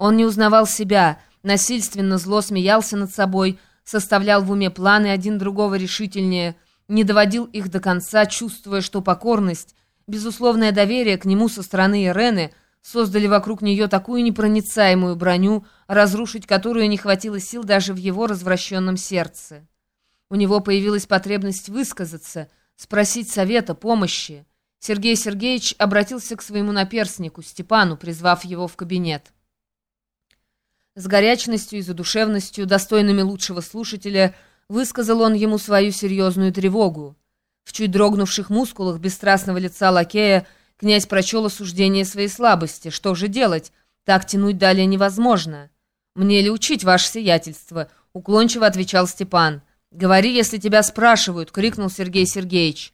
Он не узнавал себя, насильственно зло смеялся над собой, составлял в уме планы один другого решительнее, не доводил их до конца, чувствуя, что покорность, безусловное доверие к нему со стороны Ирены создали вокруг нее такую непроницаемую броню, разрушить которую не хватило сил даже в его развращенном сердце. У него появилась потребность высказаться, спросить совета, помощи. Сергей Сергеевич обратился к своему наперснику, Степану, призвав его в кабинет. С горячностью и задушевностью, достойными лучшего слушателя, высказал он ему свою серьезную тревогу. В чуть дрогнувших мускулах бесстрастного лица лакея князь прочел осуждение своей слабости. Что же делать? Так тянуть далее невозможно. «Мне ли учить ваше сиятельство?» — уклончиво отвечал Степан. «Говори, если тебя спрашивают», — крикнул Сергей Сергеевич.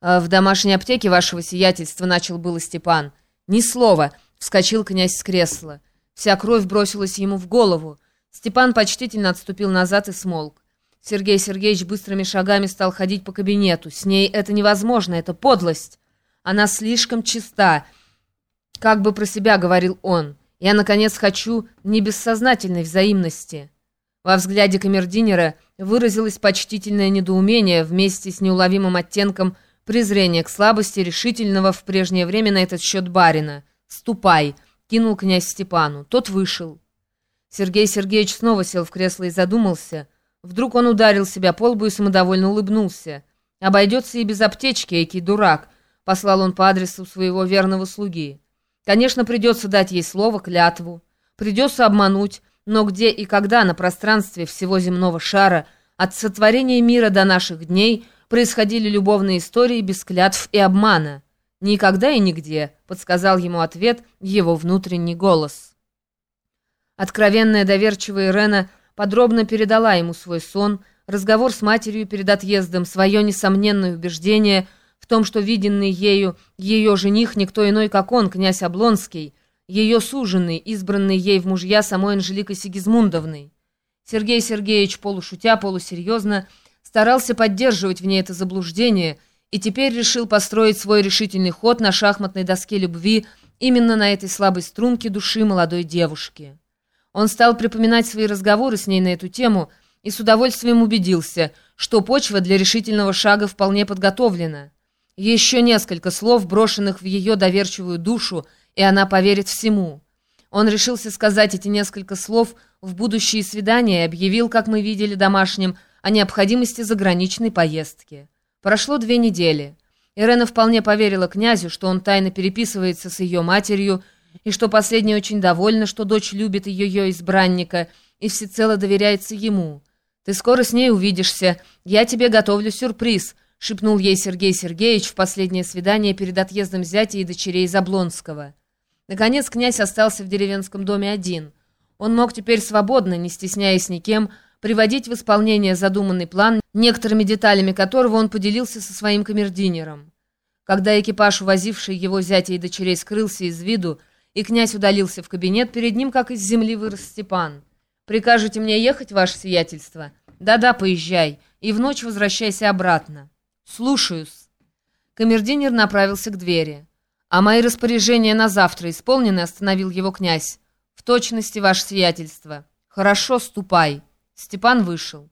«А «В домашней аптеке вашего сиятельства», — начал было Степан. «Ни слова», — вскочил князь с кресла. Вся кровь бросилась ему в голову. Степан почтительно отступил назад и смолк. Сергей Сергеевич быстрыми шагами стал ходить по кабинету. С ней это невозможно, это подлость. Она слишком чиста. Как бы про себя говорил он. Я, наконец, хочу не бессознательной взаимности. Во взгляде камердинера выразилось почтительное недоумение вместе с неуловимым оттенком презрения к слабости решительного в прежнее время на этот счет барина. «Ступай!» Кинул князь Степану. Тот вышел. Сергей Сергеевич снова сел в кресло и задумался. Вдруг он ударил себя по лбу и самодовольно улыбнулся. «Обойдется и без аптечки, экий дурак», — послал он по адресу своего верного слуги. «Конечно, придется дать ей слово, клятву. Придется обмануть, но где и когда на пространстве всего земного шара от сотворения мира до наших дней происходили любовные истории без клятв и обмана?» «Никогда и нигде», — подсказал ему ответ его внутренний голос. Откровенная доверчивая Ирена подробно передала ему свой сон, разговор с матерью перед отъездом, свое несомненное убеждение в том, что виденный ею ее жених никто иной, как он, князь Облонский, ее суженый, избранный ей в мужья самой Анжеликой Сигизмундовной. Сергей Сергеевич, полушутя, полусерьезно, старался поддерживать в ней это заблуждение — и теперь решил построить свой решительный ход на шахматной доске любви именно на этой слабой струнке души молодой девушки. Он стал припоминать свои разговоры с ней на эту тему и с удовольствием убедился, что почва для решительного шага вполне подготовлена. Еще несколько слов, брошенных в ее доверчивую душу, и она поверит всему. Он решился сказать эти несколько слов в будущие свидания и объявил, как мы видели домашним, о необходимости заграничной поездки. Прошло две недели. Ирена вполне поверила князю, что он тайно переписывается с ее матерью, и что последняя очень довольна, что дочь любит ее избранника и всецело доверяется ему. «Ты скоро с ней увидишься. Я тебе готовлю сюрприз», — шепнул ей Сергей Сергеевич в последнее свидание перед отъездом зятя и дочерей Заблонского. Наконец князь остался в деревенском доме один. Он мог теперь свободно, не стесняясь никем, приводить в исполнение задуманный план, некоторыми деталями которого он поделился со своим камердинером. Когда экипаж, увозивший его зятя и дочерей, скрылся из виду, и князь удалился в кабинет, перед ним, как из земли, вырос Степан. «Прикажете мне ехать, ваше сиятельство?» «Да-да, поезжай, и в ночь возвращайся обратно». «Слушаюсь». Камердинер направился к двери. «А мои распоряжения на завтра исполнены?» — остановил его князь. «В точности, ваше сиятельство». «Хорошо, ступай». Степан вышел.